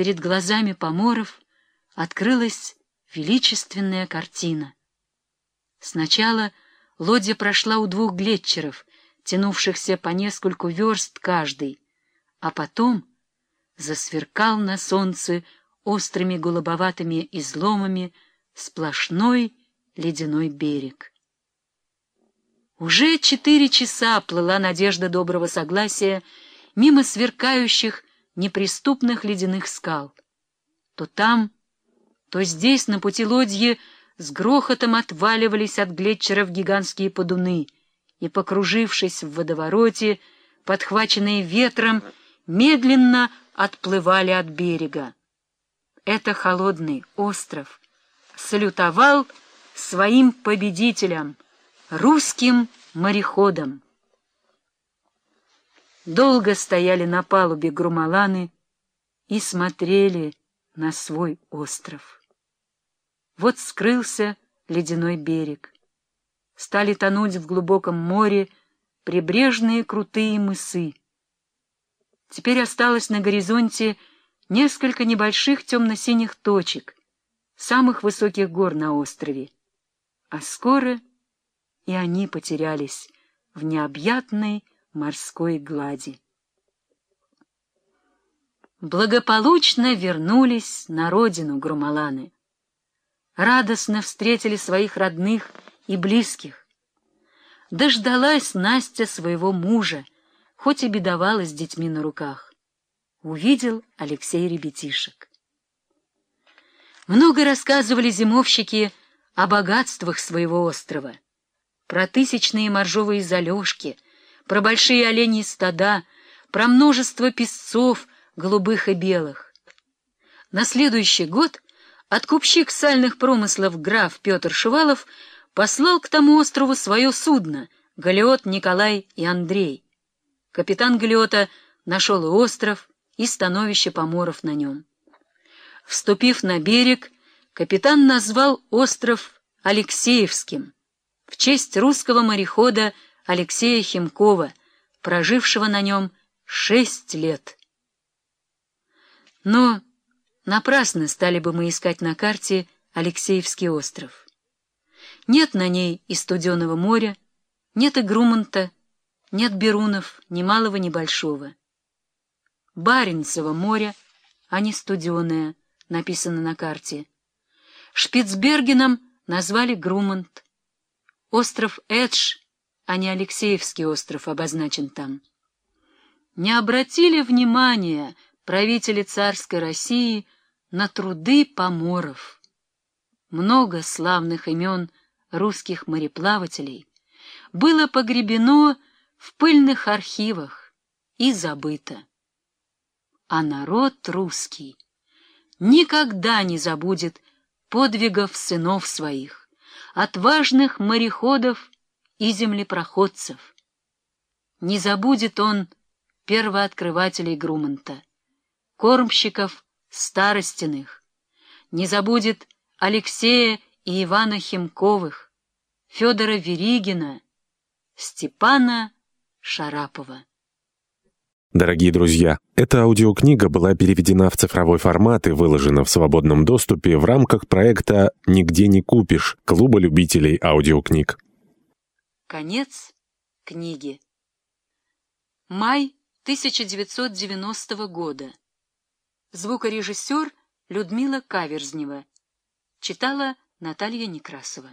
перед глазами поморов открылась величественная картина. Сначала лодья прошла у двух глетчеров, тянувшихся по нескольку верст каждый, а потом засверкал на солнце острыми голубоватыми изломами сплошной ледяной берег. Уже четыре часа плыла надежда доброго согласия мимо сверкающих неприступных ледяных скал. То там, то здесь на пути лодьи с грохотом отваливались от глетчеров гигантские подуны и, покружившись в водовороте, подхваченные ветром, медленно отплывали от берега. Это холодный остров салютовал своим победителям, русским мореходам. Долго стояли на палубе грумаланы и смотрели на свой остров. Вот скрылся ледяной берег. Стали тонуть в глубоком море прибрежные крутые мысы. Теперь осталось на горизонте несколько небольших темно-синих точек, самых высоких гор на острове. А скоро и они потерялись в необъятной морской глади. Благополучно вернулись на родину Грумаланы. Радостно встретили своих родных и близких. Дождалась Настя своего мужа, хоть и бедовала с детьми на руках. Увидел Алексей ребятишек. Много рассказывали зимовщики о богатствах своего острова, про тысячные моржовые залежки, про большие оленьи стада, про множество песцов, голубых и белых. На следующий год откупщик сальных промыслов граф Петр Шувалов послал к тому острову свое судно, галеот Николай и Андрей. Капитан Галиота нашел и остров, и становище поморов на нем. Вступив на берег, капитан назвал остров Алексеевским в честь русского морехода Алексея Химкова, прожившего на нем шесть лет. Но напрасно стали бы мы искать на карте Алексеевский остров. Нет на ней и студеного моря, нет и Груманта, нет Берунов, ни малого, ни большого. Баренцево море, а не студеное, написано на карте. Шпицбергеном назвали Грумант. Остров Эдж, а не Алексеевский остров, обозначен там. Не обратили внимания правители царской России на труды поморов. Много славных имен русских мореплавателей было погребено в пыльных архивах и забыто. А народ русский никогда не забудет подвигов сынов своих, отважных мореходов и землепроходцев. Не забудет он первооткрывателей Груманта, кормщиков старостиных, не забудет Алексея и Ивана Химковых, Федора Веригина, Степана Шарапова. Дорогие друзья, эта аудиокнига была переведена в цифровой формат и выложена в свободном доступе в рамках проекта «Нигде не купишь» Клуба любителей аудиокниг. Конец книги. Май 1990 года. Звукорежиссер Людмила Каверзнева. Читала Наталья Некрасова.